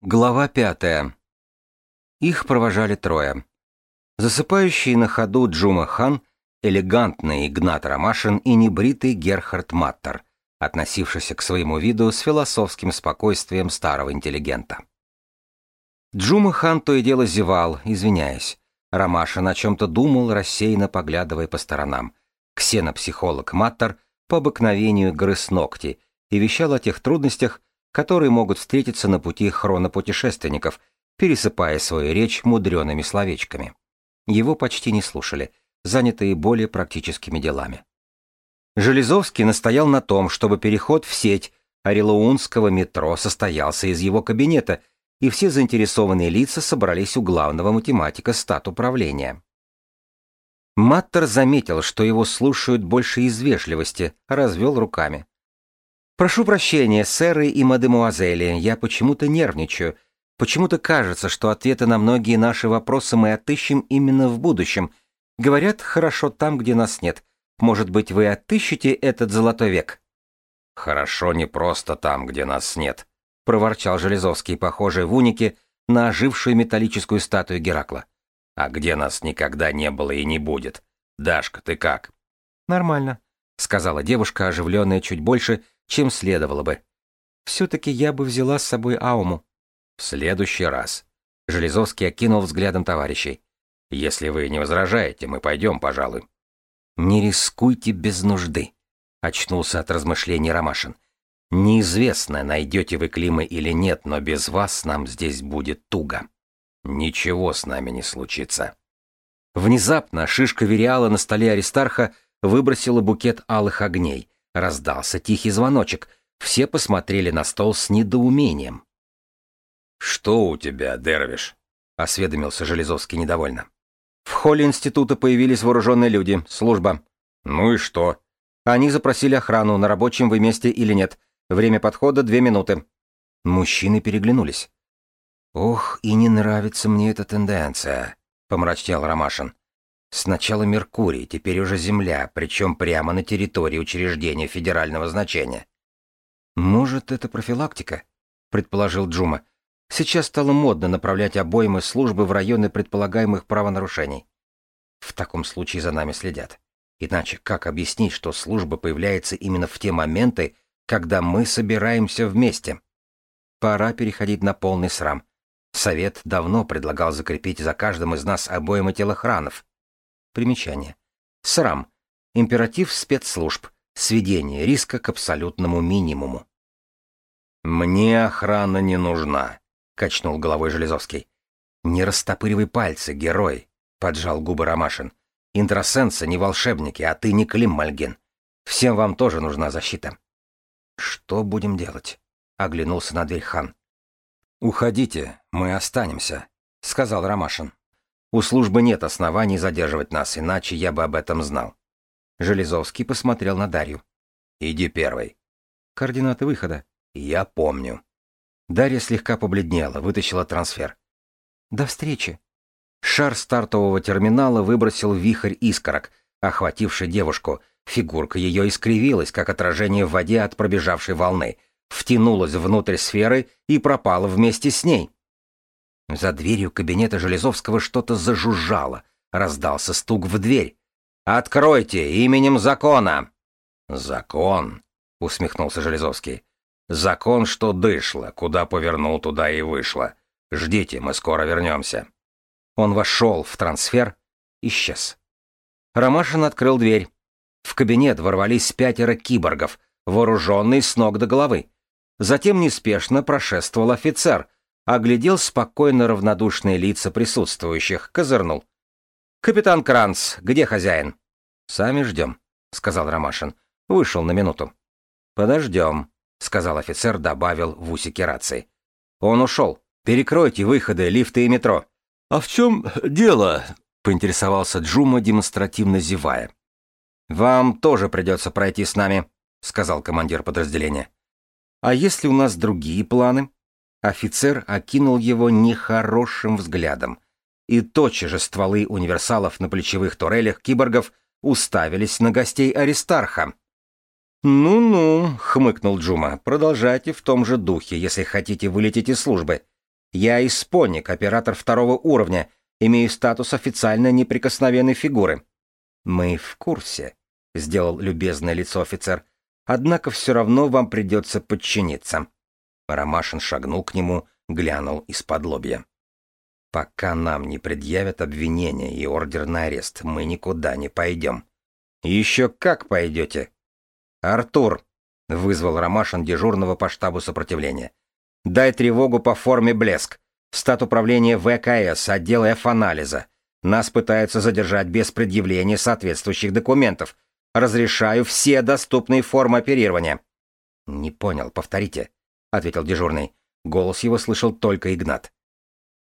Глава пятая. Их провожали трое. Засыпающий на ходу Джума Хан, элегантный Игнат Ромашин и небритый Герхард Маттер, относившийся к своему виду с философским спокойствием старого интеллигента. Джума Хан то и дело зевал, извиняясь. Ромашин о чем-то думал, рассеянно поглядывая по сторонам. Ксенопсихолог Маттер по обыкновению грыз ногти и вещал о тех трудностях, которые могут встретиться на пути хронопутешественников, пересыпая свою речь мудреными словечками. Его почти не слушали, занятые более практическими делами. Железовский настоял на том, чтобы переход в сеть Орелоунского метро состоялся из его кабинета, и все заинтересованные лица собрались у главного математика стат управления. Маттер заметил, что его слушают больше из вежливости, развел руками. «Прошу прощения, сэры и мадемуазели, я почему-то нервничаю. Почему-то кажется, что ответы на многие наши вопросы мы отыщем именно в будущем. Говорят, хорошо там, где нас нет. Может быть, вы отыщете этот золотой век?» «Хорошо не просто там, где нас нет», — проворчал Железовский, похожий в унике на ожившую металлическую статую Геракла. «А где нас никогда не было и не будет? Дашка, ты как?» «Нормально», — сказала девушка, оживленная чуть больше, чем следовало бы. «Все-таки я бы взяла с собой Ауму». В следующий раз. Железовский окинул взглядом товарищей. Если вы не возражаете, мы пойдем, пожалуй. Не рискуйте без нужды, очнулся от размышлений Ромашин. Неизвестно, найдете вы Климы или нет, но без вас нам здесь будет туго. Ничего с нами не случится. Внезапно шишка Вериала на столе Аристарха выбросила букет алых огней. Раздался тихий звоночек. Все посмотрели на стол с недоумением. «Что у тебя, Дервиш?» — осведомился Железовский недовольно. «В холле института появились вооруженные люди. Служба». «Ну и что?» «Они запросили охрану, на рабочем вы месте или нет. Время подхода — две минуты». Мужчины переглянулись. «Ох, и не нравится мне эта тенденция», — помрачнел Ромашин. «Сначала Меркурий, теперь уже Земля, причем прямо на территории учреждения федерального значения». «Может, это профилактика?» — предположил Джума. Сейчас стало модно направлять обоймы службы в районы предполагаемых правонарушений. В таком случае за нами следят. Иначе как объяснить, что служба появляется именно в те моменты, когда мы собираемся вместе? Пора переходить на полный срам. Совет давно предлагал закрепить за каждым из нас обоймы телохранов. Примечание. Срам. Императив спецслужб. Сведение риска к абсолютному минимуму. «Мне охрана не нужна», качнул головой Железовский. Не растопыривай пальцы, герой, поджал губы Ромашин. Интросенсы не волшебники, а ты не Клим Мальгин. Всем вам тоже нужна защита. Что будем делать? оглянулся на дверь хан. Уходите, мы останемся, сказал Ромашин. У службы нет оснований задерживать нас, иначе я бы об этом знал. Железовский посмотрел на Дарью. Иди первый. Координаты выхода. Я помню. Дарья слегка побледнела, вытащила трансфер. «До встречи». Шар стартового терминала выбросил вихрь искорок, охвативший девушку. Фигурка ее искривилась, как отражение в воде от пробежавшей волны, втянулась внутрь сферы и пропала вместе с ней. За дверью кабинета Железовского что-то зажужжало, раздался стук в дверь. «Откройте, именем закона!» «Закон?» — усмехнулся Железовский. Закон, что дышло, куда повернул, туда и вышло. Ждите, мы скоро вернемся. Он вошел в трансфер, исчез. Ромашин открыл дверь. В кабинет ворвались пятеро киборгов, вооруженные с ног до головы. Затем неспешно прошествовал офицер, оглядел спокойно равнодушные лица присутствующих, козырнул. «Капитан Кранц, где хозяин?» «Сами ждем», — сказал Ромашин. Вышел на минуту. «Подождем», — сказал офицер, добавил в усике рации. «Он ушел. Перекройте выходы, лифты и метро». «А в чем дело?» — поинтересовался Джума, демонстративно зевая. «Вам тоже придется пройти с нами», — сказал командир подразделения. «А если у нас другие планы?» Офицер окинул его нехорошим взглядом, и тотчас же стволы универсалов на плечевых турелях киборгов уставились на гостей Аристарха. «Ну-ну», — хмыкнул Джума, — «продолжайте в том же духе, если хотите вылететь из службы. Я испоник, оператор второго уровня, имею статус официально неприкосновенной фигуры». «Мы в курсе», — сделал любезное лицо офицер. «Однако все равно вам придется подчиниться». Ромашин шагнул к нему, глянул из-под лобья. «Пока нам не предъявят обвинения и ордер на арест, мы никуда не пойдем». «Еще как пойдете?» «Артур», — вызвал Ромашин дежурного по штабу сопротивления. «Дай тревогу по форме «Блеск». Стат управления ВКС, отдел F-анализа. Нас пытаются задержать без предъявления соответствующих документов. Разрешаю все доступные формы оперирования». «Не понял, повторите», — ответил дежурный. Голос его слышал только Игнат.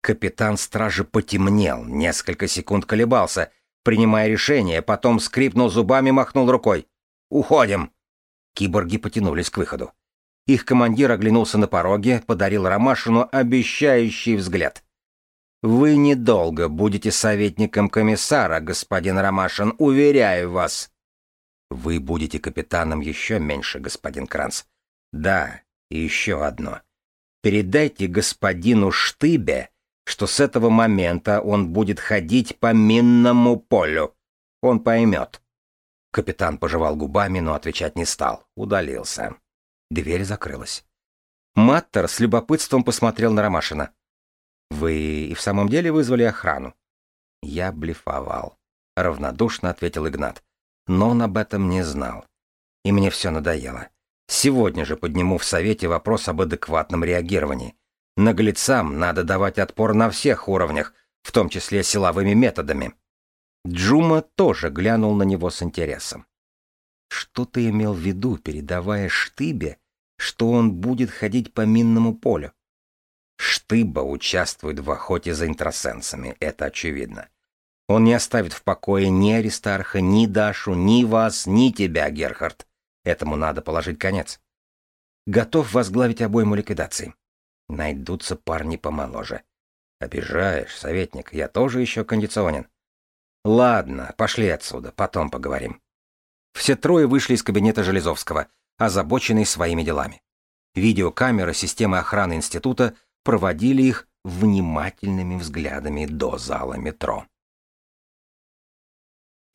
Капитан стражи потемнел, несколько секунд колебался, принимая решение, потом скрипнул зубами, махнул рукой. «Уходим!» Киборги потянулись к выходу. Их командир оглянулся на пороге, подарил Ромашину обещающий взгляд. «Вы недолго будете советником комиссара, господин Ромашин, уверяю вас». «Вы будете капитаном еще меньше, господин Кранц». «Да, и еще одно. Передайте господину Штыбе, что с этого момента он будет ходить по минному полю. Он поймет». Капитан пожевал губами, но отвечать не стал. Удалился. Дверь закрылась. Маттер с любопытством посмотрел на Ромашина. «Вы и в самом деле вызвали охрану?» «Я блефовал», — равнодушно ответил Игнат. «Но он об этом не знал. И мне все надоело. Сегодня же подниму в Совете вопрос об адекватном реагировании. Наглецам надо давать отпор на всех уровнях, в том числе силовыми методами». Джума тоже глянул на него с интересом. Что ты имел в виду, передавая Штыбе, что он будет ходить по минному полю? Штыба участвует в охоте за интросенсами, это очевидно. Он не оставит в покое ни Аристарха, ни Дашу, ни вас, ни тебя, Герхард. Этому надо положить конец. Готов возглавить обойму ликвидации. Найдутся парни помоложе. Обижаешь, советник, я тоже еще кондиционен. Ладно, пошли отсюда, потом поговорим. Все трое вышли из кабинета Железовского, озабоченные своими делами. Видеокамеры системы охраны института проводили их внимательными взглядами до зала метро.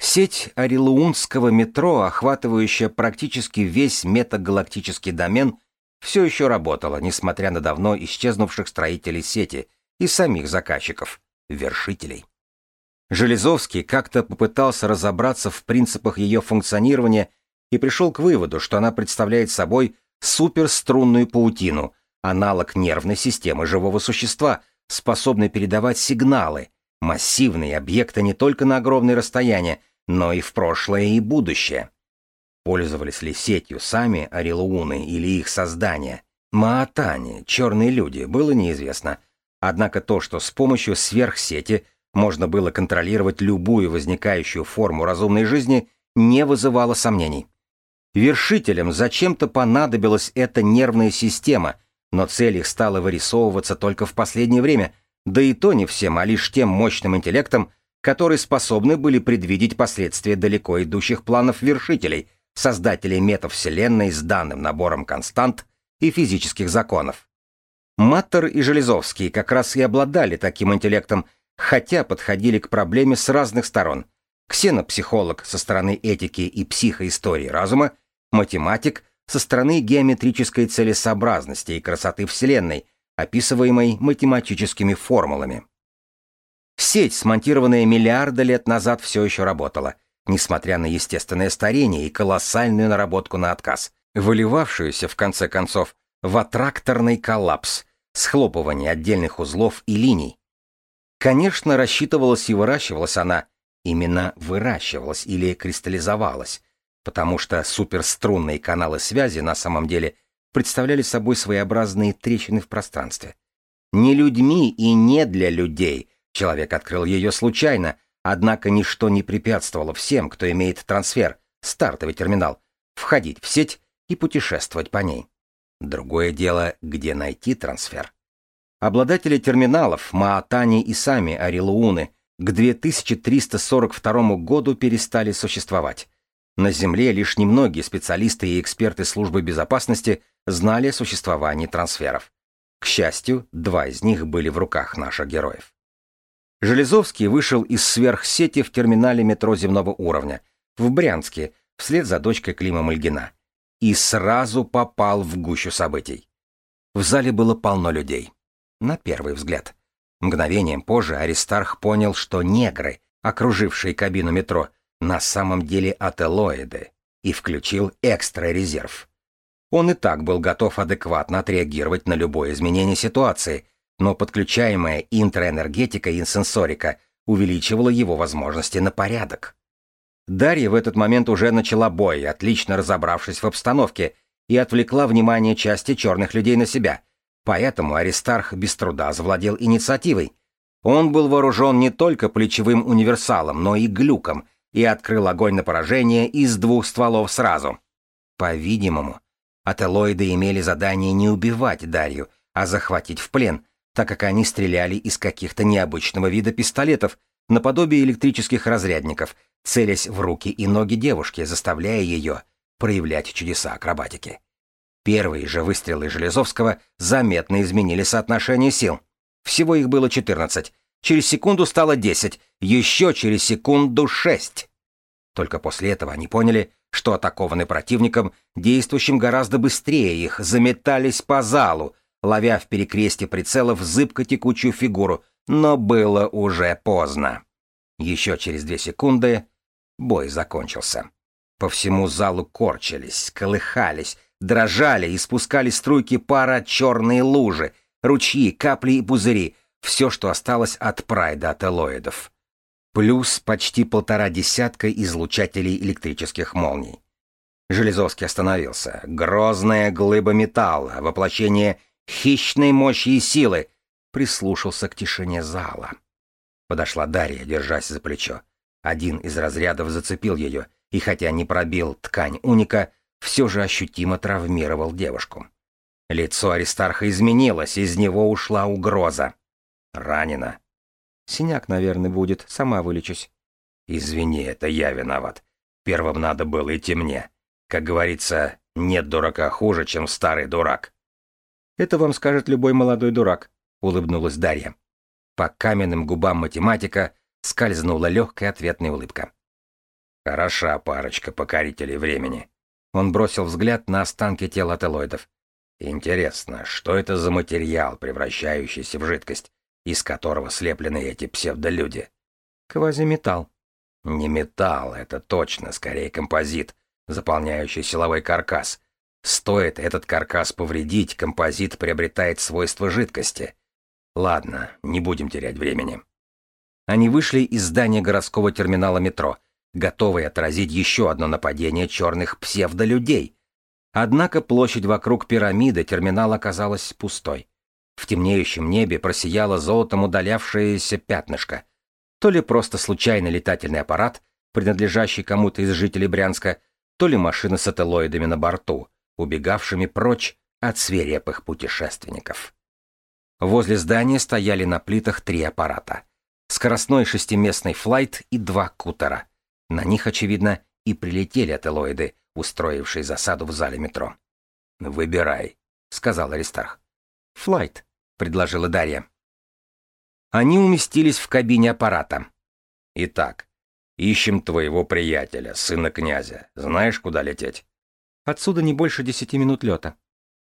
Сеть Орелуунского метро, охватывающая практически весь метагалактический домен, все еще работала, несмотря на давно исчезнувших строителей сети и самих заказчиков, вершителей. Железовский как-то попытался разобраться в принципах ее функционирования и пришел к выводу, что она представляет собой суперструнную паутину, аналог нервной системы живого существа, способный передавать сигналы, массивные объекты не только на огромные расстояния, но и в прошлое и будущее. Пользовались ли сетью сами орелууны или их создания? Маатани, черные люди, было неизвестно. Однако то, что с помощью сверхсети можно было контролировать любую возникающую форму разумной жизни, не вызывало сомнений. Вершителям зачем-то понадобилась эта нервная система, но цель их стала вырисовываться только в последнее время, да и то не всем, а лишь тем мощным интеллектом, которые способны были предвидеть последствия далеко идущих планов вершителей, создателей метавселенной с данным набором констант и физических законов. Маттер и Железовский как раз и обладали таким интеллектом, хотя подходили к проблеме с разных сторон. Ксенопсихолог со стороны этики и психоистории разума, математик со стороны геометрической целесообразности и красоты Вселенной, описываемой математическими формулами. Сеть, смонтированная миллиарды лет назад, все еще работала, несмотря на естественное старение и колоссальную наработку на отказ, выливавшуюся, в конце концов, в аттракторный коллапс, схлопывание отдельных узлов и линий, Конечно, рассчитывалась и выращивалась она, именно выращивалась или кристаллизовалась, потому что суперструнные каналы связи на самом деле представляли собой своеобразные трещины в пространстве. Не людьми и не для людей человек открыл ее случайно, однако ничто не препятствовало всем, кто имеет трансфер, стартовый терминал, входить в сеть и путешествовать по ней. Другое дело, где найти трансфер. Обладатели терминалов Маатани и сами Арилууны к 2342 году перестали существовать. На Земле лишь немногие специалисты и эксперты службы безопасности знали о существовании трансферов. К счастью, два из них были в руках наших героев. Железовский вышел из сверхсети в терминале метро земного уровня, в Брянске, вслед за дочкой Клима Мальгина, и сразу попал в гущу событий. В зале было полно людей. На первый взгляд. Мгновением позже Аристарх понял, что негры, окружившие кабину метро, на самом деле ателоиды, и включил экстра-резерв. Он и так был готов адекватно отреагировать на любое изменение ситуации, но подключаемая интроэнергетика и инсенсорика увеличивала его возможности на порядок. Дарья в этот момент уже начала бой, отлично разобравшись в обстановке, и отвлекла внимание части черных людей на себя. Поэтому Аристарх без труда завладел инициативой. Он был вооружен не только плечевым универсалом, но и глюком, и открыл огонь на поражение из двух стволов сразу. По-видимому, ателоиды имели задание не убивать Дарью, а захватить в плен, так как они стреляли из каких-то необычного вида пистолетов, наподобие электрических разрядников, целясь в руки и ноги девушки, заставляя ее проявлять чудеса акробатики. Первые же выстрелы Железовского заметно изменили соотношение сил. Всего их было 14. Через секунду стало 10, еще через секунду 6. Только после этого они поняли, что атакованы противником, действующим гораздо быстрее их, заметались по залу, ловя в перекрестье прицелов зыбко текучую фигуру, но было уже поздно. Еще через две секунды бой закончился. По всему залу корчились, колыхались, дрожали и спускали струйки пара черные лужи, ручьи, капли и пузыри, все, что осталось от прайда ателоидов. Плюс почти полтора десятка излучателей электрических молний. Железовский остановился. Грозная глыба металла, воплощение хищной мощи и силы, прислушался к тишине зала. Подошла Дарья, держась за плечо. Один из разрядов зацепил ее, и хотя не пробил ткань уника, все же ощутимо травмировал девушку. Лицо Аристарха изменилось, из него ушла угроза. Ранена. Синяк, наверное, будет, сама вылечусь. Извини, это я виноват. Первым надо было идти мне. Как говорится, нет дурака хуже, чем старый дурак. Это вам скажет любой молодой дурак, улыбнулась Дарья. По каменным губам математика скользнула легкая ответная улыбка. Хороша парочка покорителей времени. Он бросил взгляд на останки тела ателоидов. Интересно, что это за материал, превращающийся в жидкость, из которого слеплены эти псевдолюди? Квазиметалл. Не металл, это точно, скорее композит, заполняющий силовой каркас. Стоит этот каркас повредить, композит приобретает свойства жидкости. Ладно, не будем терять времени. Они вышли из здания городского терминала метро, готовые отразить еще одно нападение черных псевдолюдей. Однако площадь вокруг пирамиды терминала оказалась пустой. В темнеющем небе просияло золотом удалявшееся пятнышко. То ли просто случайный летательный аппарат, принадлежащий кому-то из жителей Брянска, то ли машина с ателоидами на борту, убегавшими прочь от свирепых путешественников. Возле здания стояли на плитах три аппарата. Скоростной шестиместный флайт и два кутера. На них, очевидно, и прилетели ателоиды, устроившие засаду в зале метро. «Выбирай», — сказал Аристарх. «Флайт», — предложила Дарья. Они уместились в кабине аппарата. «Итак, ищем твоего приятеля, сына князя. Знаешь, куда лететь?» «Отсюда не больше десяти минут лета».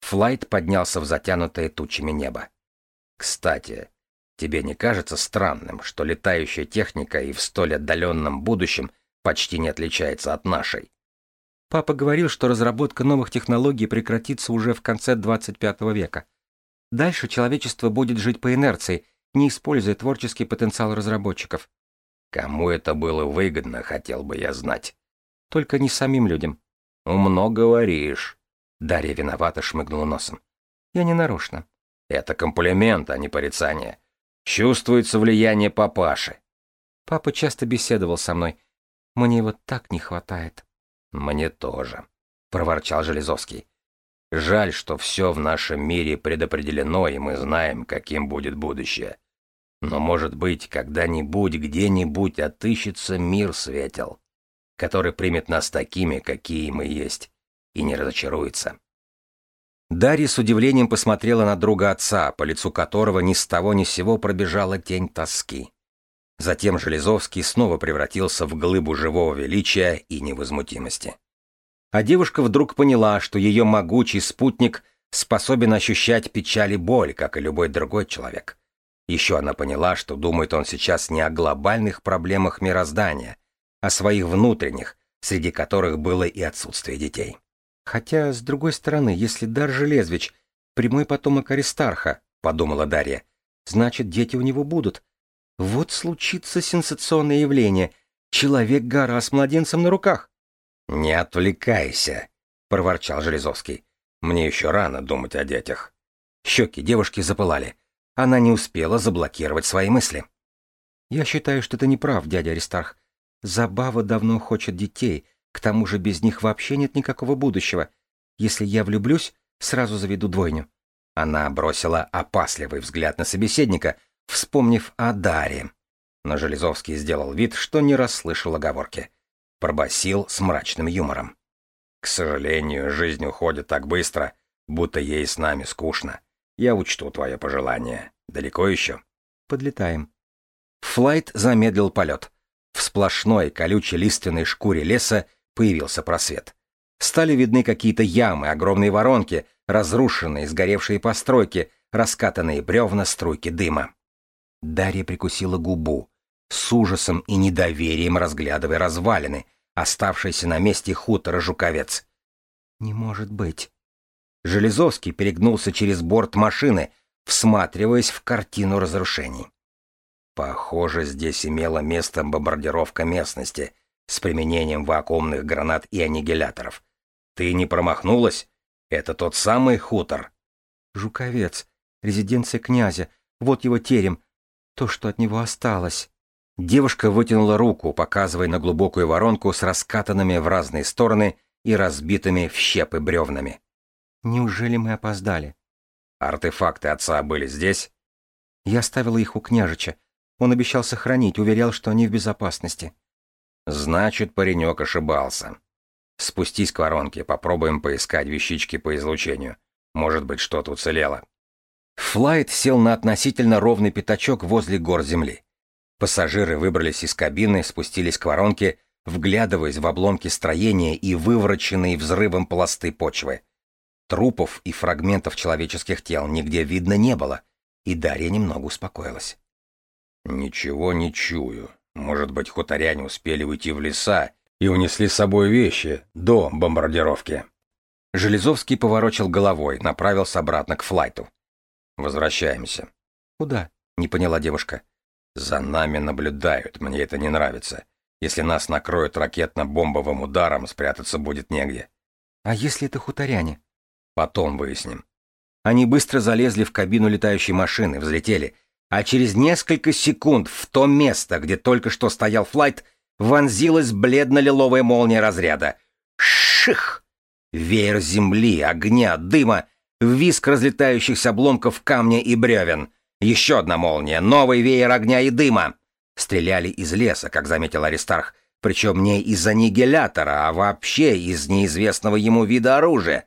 Флайт поднялся в затянутое тучами небо. Кстати, тебе не кажется странным, что летающая техника и в столь отдаленном будущем почти не отличается от нашей? Папа говорил, что разработка новых технологий прекратится уже в конце 25 века. Дальше человечество будет жить по инерции, не используя творческий потенциал разработчиков. Кому это было выгодно, хотел бы я знать. Только не самим людям. Умно говоришь. Дарья виновато шмыгнула носом. Я не нарочно. Это комплимент, а не порицание. Чувствуется влияние папаши. Папа часто беседовал со мной. Мне его так не хватает. Мне тоже, проворчал Железовский. Жаль, что все в нашем мире предопределено, и мы знаем, каким будет будущее. Но, может быть, когда-нибудь, где-нибудь отыщется мир светел, который примет нас такими, какие мы есть, и не разочаруется. Дарья с удивлением посмотрела на друга отца, по лицу которого ни с того ни с сего пробежала тень тоски. Затем Железовский снова превратился в глыбу живого величия и невозмутимости. А девушка вдруг поняла, что ее могучий спутник способен ощущать печаль и боль, как и любой другой человек. Еще она поняла, что думает он сейчас не о глобальных проблемах мироздания, о своих внутренних, среди которых было и отсутствие детей. Хотя, с другой стороны, если Дар Железвич — прямой потомок Аристарха, — подумала Дарья, — значит, дети у него будут. Вот случится сенсационное явление. Человек-гора с младенцем на руках. — Не отвлекайся, — проворчал Железовский. — Мне еще рано думать о детях. Щеки девушки запылали. Она не успела заблокировать свои мысли. «Я считаю, что ты не прав, дядя Аристарх. Забава давно хочет детей, к тому же без них вообще нет никакого будущего. Если я влюблюсь, сразу заведу двойню». Она бросила опасливый взгляд на собеседника, вспомнив о Даре. Но Железовский сделал вид, что не расслышал оговорки. Пробасил с мрачным юмором. «К сожалению, жизнь уходит так быстро, будто ей с нами скучно. Я учту твое пожелание. Далеко еще?» «Подлетаем». Флайт замедлил полет. В сплошной колючей лиственной шкуре леса появился просвет. Стали видны какие-то ямы, огромные воронки, разрушенные, сгоревшие постройки, раскатанные бревна, струйки дыма. Дарья прикусила губу, с ужасом и недоверием разглядывая развалины, оставшиеся на месте хутора Жуковец. «Не может быть», Железовский перегнулся через борт машины, всматриваясь в картину разрушений. Похоже, здесь имела место бомбардировка местности с применением вакуумных гранат и аннигиляторов. Ты не промахнулась? Это тот самый хутор. Жуковец, резиденция князя, вот его терем, то, что от него осталось. Девушка вытянула руку, показывая на глубокую воронку с раскатанными в разные стороны и разбитыми в щепы бревнами. Неужели мы опоздали? Артефакты отца были здесь? Я оставила их у княжича. Он обещал сохранить, уверял, что они в безопасности. Значит, паренек ошибался. Спустись к воронке, попробуем поискать вещички по излучению. Может быть, что-то уцелело. Флайт сел на относительно ровный пятачок возле гор земли. Пассажиры выбрались из кабины, спустились к воронке, вглядываясь в обломки строения и вывороченные взрывом пласты почвы. Трупов и фрагментов человеческих тел нигде видно не было, и Дарья немного успокоилась. «Ничего не чую. Может быть, хуторяне успели уйти в леса и унесли с собой вещи до бомбардировки». Железовский поворочил головой, направился обратно к флайту. «Возвращаемся». «Куда?» — не поняла девушка. «За нами наблюдают, мне это не нравится. Если нас накроют ракетно-бомбовым ударом, спрятаться будет негде». «А если это хуторяне?» Потом выясним. Они быстро залезли в кабину летающей машины, взлетели, а через несколько секунд в то место, где только что стоял флайт, вонзилась бледно-лиловая молния разряда. Ших! Веер земли, огня, дыма, виск разлетающихся обломков камня и бревен. Еще одна молния, новый веер огня и дыма. Стреляли из леса, как заметил Аристарх, причем не из аннигилятора, а вообще из неизвестного ему вида оружия.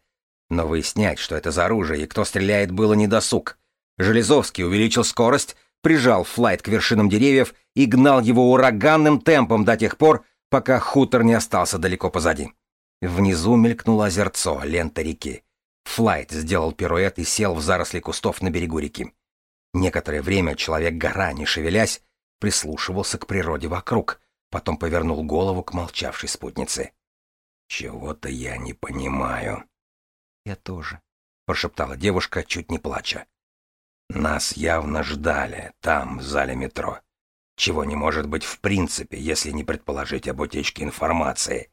Но выяснять, что это за оружие и кто стреляет, было недосуг. Железовский увеличил скорость, прижал флайт к вершинам деревьев и гнал его ураганным темпом до тех пор, пока хутор не остался далеко позади. Внизу мелькнуло озерцо, лента реки. Флайт сделал пируэт и сел в заросли кустов на берегу реки. Некоторое время человек-гора, не шевелясь, прислушивался к природе вокруг, потом повернул голову к молчавшей спутнице. «Чего-то я не понимаю», «Я тоже», — прошептала девушка, чуть не плача. «Нас явно ждали там, в зале метро. Чего не может быть в принципе, если не предположить об утечке информации.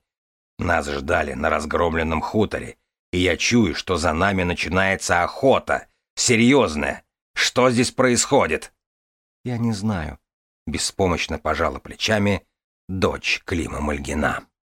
Нас ждали на разгромленном хуторе, и я чую, что за нами начинается охота. Серьезная. Что здесь происходит?» «Я не знаю», — беспомощно пожала плечами дочь Клима Мальгина.